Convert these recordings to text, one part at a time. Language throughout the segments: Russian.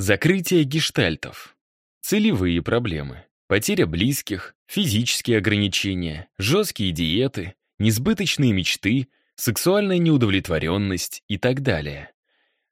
Закрытие гештальтов. Целевые проблемы. Потеря близких, физические ограничения, жесткие диеты, несбыточные мечты, сексуальная неудовлетворенность и так далее.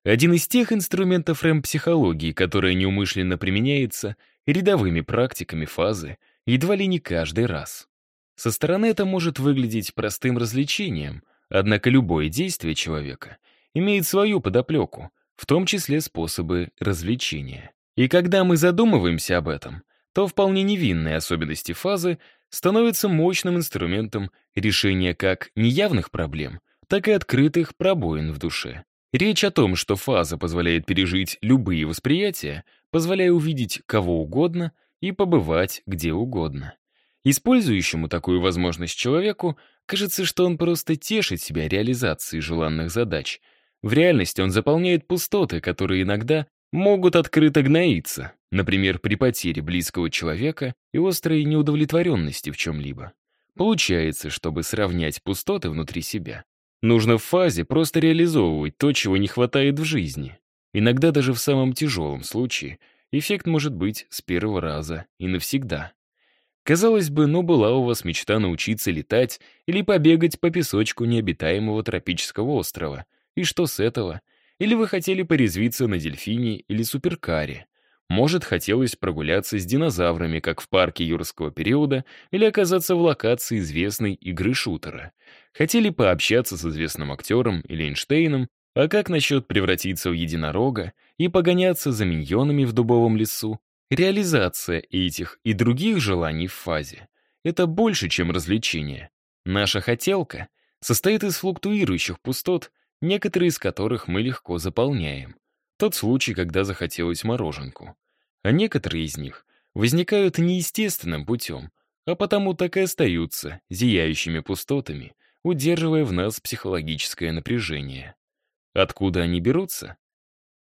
Один из тех инструментов рэм-психологии, которая неумышленно применяется рядовыми практиками фазы едва ли не каждый раз. Со стороны это может выглядеть простым развлечением, однако любое действие человека имеет свою подоплеку, в том числе способы развлечения. И когда мы задумываемся об этом, то вполне невинные особенности фазы становятся мощным инструментом решения как неявных проблем, так и открытых пробоин в душе. Речь о том, что фаза позволяет пережить любые восприятия, позволяя увидеть кого угодно и побывать где угодно. Использующему такую возможность человеку кажется, что он просто тешит себя реализацией желанных задач. В реальности он заполняет пустоты, которые иногда могут открыто гноиться, например, при потере близкого человека и острой неудовлетворенности в чем-либо. Получается, чтобы сравнять пустоты внутри себя, нужно в фазе просто реализовывать то, чего не хватает в жизни. Иногда даже в самом тяжелом случае эффект может быть с первого раза и навсегда. Казалось бы, ну была у вас мечта научиться летать или побегать по песочку необитаемого тропического острова. И что с этого? Или вы хотели порезвиться на дельфине или суперкаре? Может, хотелось прогуляться с динозаврами, как в парке юрского периода, или оказаться в локации известной игры шутера. Хотели пообщаться с известным актером или Эйнштейном, а как насчет превратиться в единорога и погоняться за миньонами в дубовом лесу? Реализация этих и других желаний в фазе — это больше, чем развлечение. Наша хотелка состоит из флуктуирующих пустот, некоторые из которых мы легко заполняем. Тот случай, когда захотелось мороженку. А некоторые из них возникают неестественным путем, а потому так и остаются зияющими пустотами, удерживая в нас психологическое напряжение. Откуда они берутся?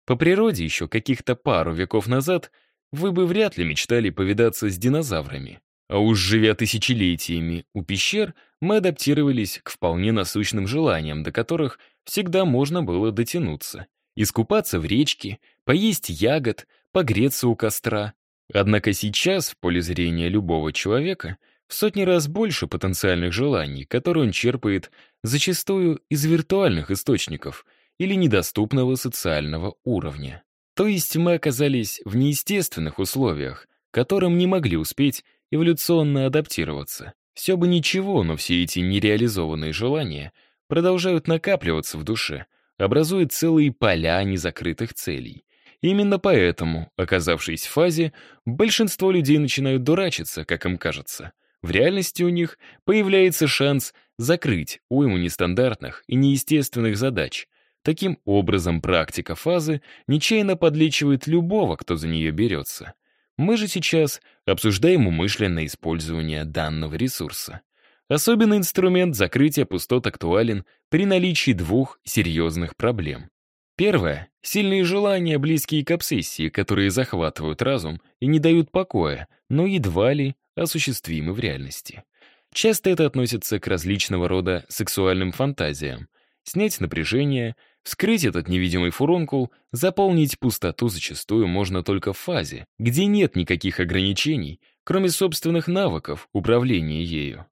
По природе еще каких-то пару веков назад вы бы вряд ли мечтали повидаться с динозаврами. А уж живя тысячелетиями у пещер, мы адаптировались к вполне насущным желаниям, до которых всегда можно было дотянуться. Искупаться в речке, поесть ягод, погреться у костра. Однако сейчас, в поле зрения любого человека, в сотни раз больше потенциальных желаний, которые он черпает зачастую из виртуальных источников или недоступного социального уровня. То есть мы оказались в неестественных условиях, которым не могли успеть эволюционно адаптироваться. Все бы ничего, но все эти нереализованные желания продолжают накапливаться в душе, образуя целые поля незакрытых целей. Именно поэтому, оказавшись в фазе, большинство людей начинают дурачиться, как им кажется. В реальности у них появляется шанс закрыть уйму нестандартных и неестественных задач. Таким образом, практика фазы нечаянно подлечивает любого, кто за нее берется. Мы же сейчас обсуждаем умышленное использование данного ресурса. Особенный инструмент закрытия пустот актуален при наличии двух серьезных проблем. Первое — сильные желания, близкие к обсессии, которые захватывают разум и не дают покоя, но едва ли осуществимы в реальности. Часто это относится к различного рода сексуальным фантазиям. Снять напряжение, вскрыть этот невидимый фурункул, заполнить пустоту зачастую можно только в фазе, где нет никаких ограничений, кроме собственных навыков управления ею.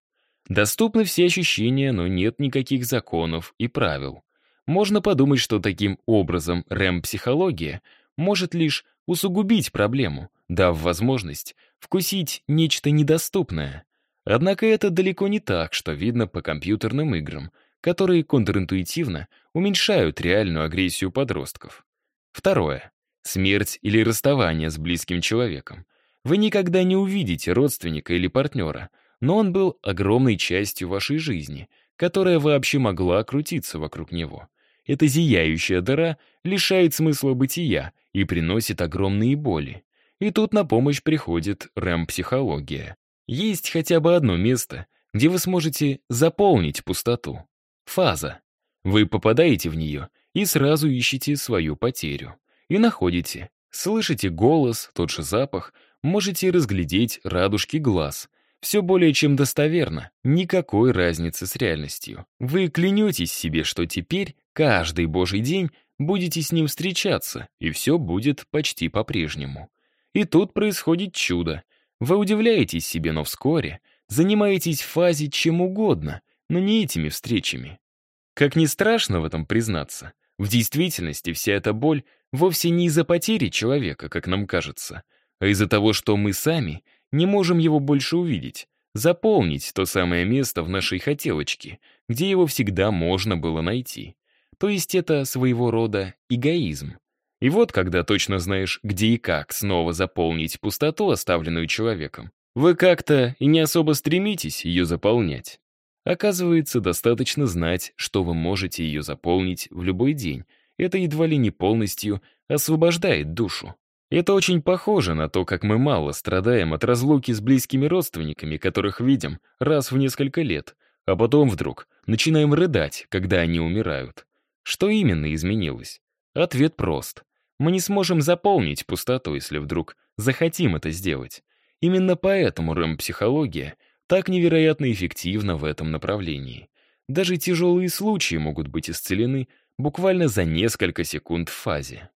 Доступны все ощущения, но нет никаких законов и правил. Можно подумать, что таким образом рэм-психология может лишь усугубить проблему, дав возможность вкусить нечто недоступное. Однако это далеко не так, что видно по компьютерным играм, которые контринтуитивно уменьшают реальную агрессию подростков. Второе. Смерть или расставание с близким человеком. Вы никогда не увидите родственника или партнера, но он был огромной частью вашей жизни, которая вообще могла крутиться вокруг него. Эта зияющая дыра лишает смысла бытия и приносит огромные боли. И тут на помощь приходит рэм-психология. Есть хотя бы одно место, где вы сможете заполнить пустоту. Фаза. Вы попадаете в нее и сразу ищете свою потерю. И находите. Слышите голос, тот же запах, можете разглядеть радужки глаз — все более чем достоверно, никакой разницы с реальностью. Вы клянетесь себе, что теперь, каждый божий день, будете с ним встречаться, и все будет почти по-прежнему. И тут происходит чудо. Вы удивляетесь себе, но вскоре занимаетесь в фазе чем угодно, но не этими встречами. Как ни страшно в этом признаться, в действительности вся эта боль вовсе не из-за потери человека, как нам кажется, а из-за того, что мы сами не можем его больше увидеть, заполнить то самое место в нашей хотелочке, где его всегда можно было найти. То есть это своего рода эгоизм. И вот, когда точно знаешь, где и как снова заполнить пустоту, оставленную человеком, вы как-то и не особо стремитесь ее заполнять. Оказывается, достаточно знать, что вы можете ее заполнить в любой день. Это едва ли не полностью освобождает душу. Это очень похоже на то, как мы мало страдаем от разлуки с близкими родственниками, которых видим раз в несколько лет, а потом вдруг начинаем рыдать, когда они умирают. Что именно изменилось? Ответ прост. Мы не сможем заполнить пустоту, если вдруг захотим это сделать. Именно поэтому рэм-психология так невероятно эффективна в этом направлении. Даже тяжелые случаи могут быть исцелены буквально за несколько секунд в фазе.